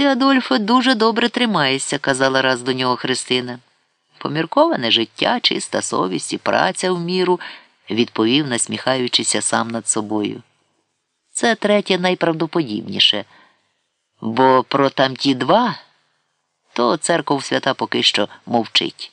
Ти, Адольфо, дуже добре тримаєшся, казала раз до нього Христина. Помірковане життя, чиста совість і праця в міру, відповів, насміхаючися сам над собою. Це третє найправдоподібніше, бо про тамті два то церков свята поки що мовчить.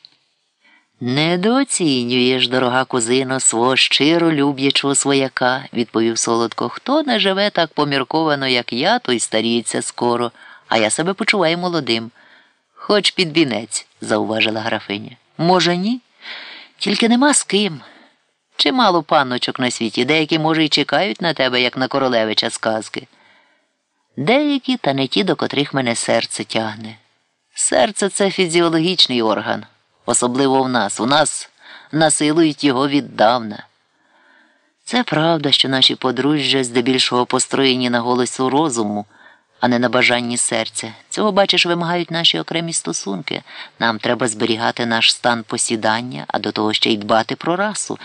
Недооцінюєш, дорога кузино, свого щиро люб'ячого свояка, відповів солодко. Хто не живе так помірковано, як я, той старіється скоро, а я себе почуваю молодим. Хоч під вінець, зауважила графиня. Може, ні? Тільки нема з ким. Чимало панночок на світі, деякі, може, й чекають на тебе, як на королевича сказки. Деякі, та не ті, до котрих мене серце тягне. Серце це фізіологічний орган, особливо в нас. У нас насилують його віддавна. Це правда, що наші подружжя здебільшого построєні на голосу розуму, а не на бажанні серця. Цього, бачиш, вимагають наші окремі стосунки. Нам треба зберігати наш стан посідання, а до того ще й дбати про расу.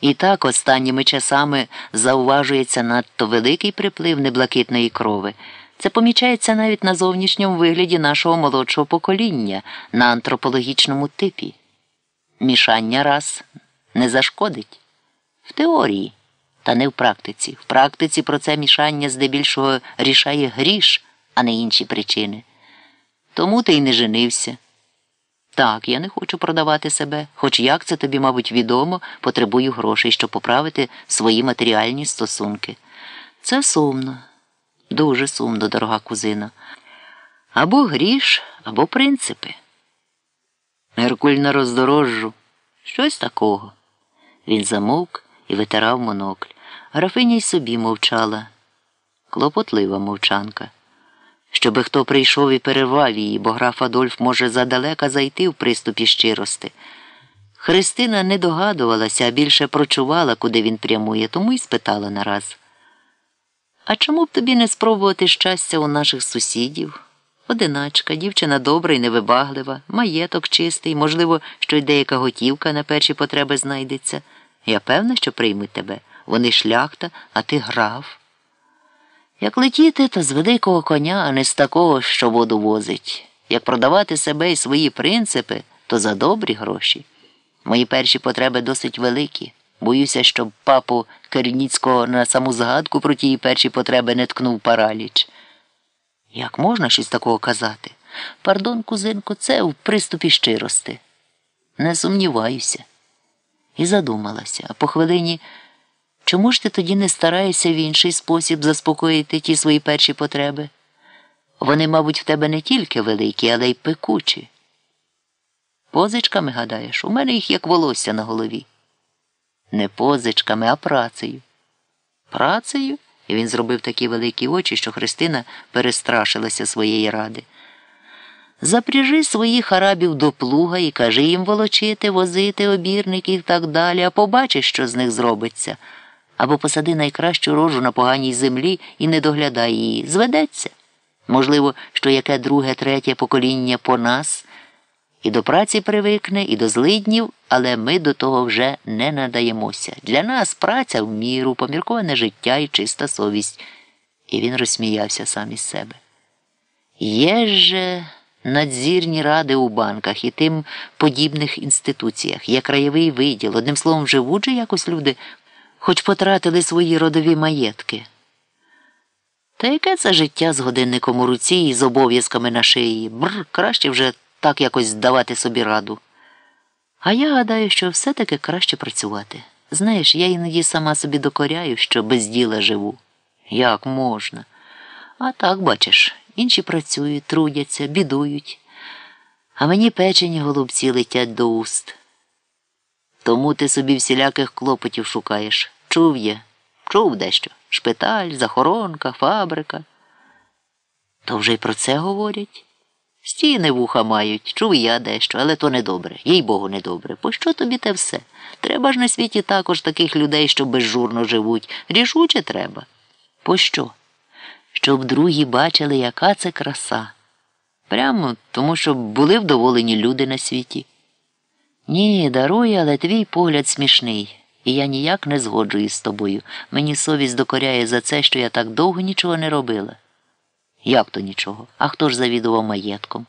І так останніми часами зауважується надто великий приплив неблакитної крови. Це помічається навіть на зовнішньому вигляді нашого молодшого покоління, на антропологічному типі. Мішання рас не зашкодить. В теорії, та не в практиці. В практиці про це мішання здебільшого рішає гріш, а не інші причини. Тому ти й не женився. Так, я не хочу продавати себе, хоч як це тобі, мабуть, відомо, потребую грошей, щоб поправити свої матеріальні стосунки. Це сумно, дуже сумно, дорога кузина. Або гріш, або принципи. Геркуль на роздорожжу. Щось такого. Він замовк і витирав монокль. Графиня й собі мовчала. Клопотлива мовчанка. Щоби хто прийшов і перервав її, бо граф Адольф може задалека зайти в приступі щирости. Христина не догадувалася, а більше прочувала, куди він прямує, тому й спитала нараз. А чому б тобі не спробувати щастя у наших сусідів? Одиначка, дівчина добра і невибаглива, маєток чистий, можливо, що й деяка готівка на перші потреби знайдеться. Я певна, що приймуть тебе. Вони шляхта, а ти граф. Як летіти, то з великого коня, а не з такого, що воду возить. Як продавати себе і свої принципи, то за добрі гроші. Мої перші потреби досить великі. Боюся, щоб папу Керніцького на саму згадку про тії перші потреби не ткнув параліч. Як можна щось такого казати? Пардон, кузинку, це в приступі щирости. Не сумніваюся. І задумалася, а по хвилині. Чому ж ти тоді не стараєшся в інший спосіб заспокоїти ті свої перші потреби? Вони, мабуть, в тебе не тільки великі, але й пекучі. Позичками, гадаєш, у мене їх як волосся на голові. Не позичками, а працею. Працею? І він зробив такі великі очі, що Христина перестрашилася своєї ради. Запряжи своїх арабів до плуга і кажи їм волочити, возити обірників і так далі, а побачиш, що з них зробиться. Або посади найкращу рожу на поганій землі і не доглядай її. Зведеться. Можливо, що яке друге, третє покоління по нас і до праці привикне, і до злиднів, але ми до того вже не надаємося. Для нас праця в міру, помірковане життя і чиста совість. І він розсміявся сам із себе. Є же надзірні ради у банках і тим подібних інституціях, є краєвий виділ, одним словом, живуть же якось люди, хоч потратили свої родові маєтки. Та яке це життя з годинником у руці і з обов'язками на шиї? Бр, краще вже так якось здавати собі раду. А я гадаю, що все-таки краще працювати. Знаєш, я іноді сама собі докоряю, що без діла живу. Як можна? А так, бачиш, інші працюють, трудяться, бідують, а мені печені голубці летять до уст. Тому ти собі всіляких клопотів шукаєш. Чув є, чув дещо. Шпиталь, захоронка, фабрика. То вже й про це говорять. Стіни вуха мають, чув я дещо, але то недобре, їй богу, недобре. Пощо тобі те все? Треба ж на світі також таких людей, що безжурно живуть. Рішуче треба. Пощо? Щоб другі бачили, яка це краса. Прямо тому, щоб були вдоволені люди на світі. Ні, даруй, але твій погляд смішний, і я ніяк не згоджуюсь з тобою. Мені совість докоряє за це, що я так довго нічого не робила. Як то нічого? А хто ж завідував маєтком?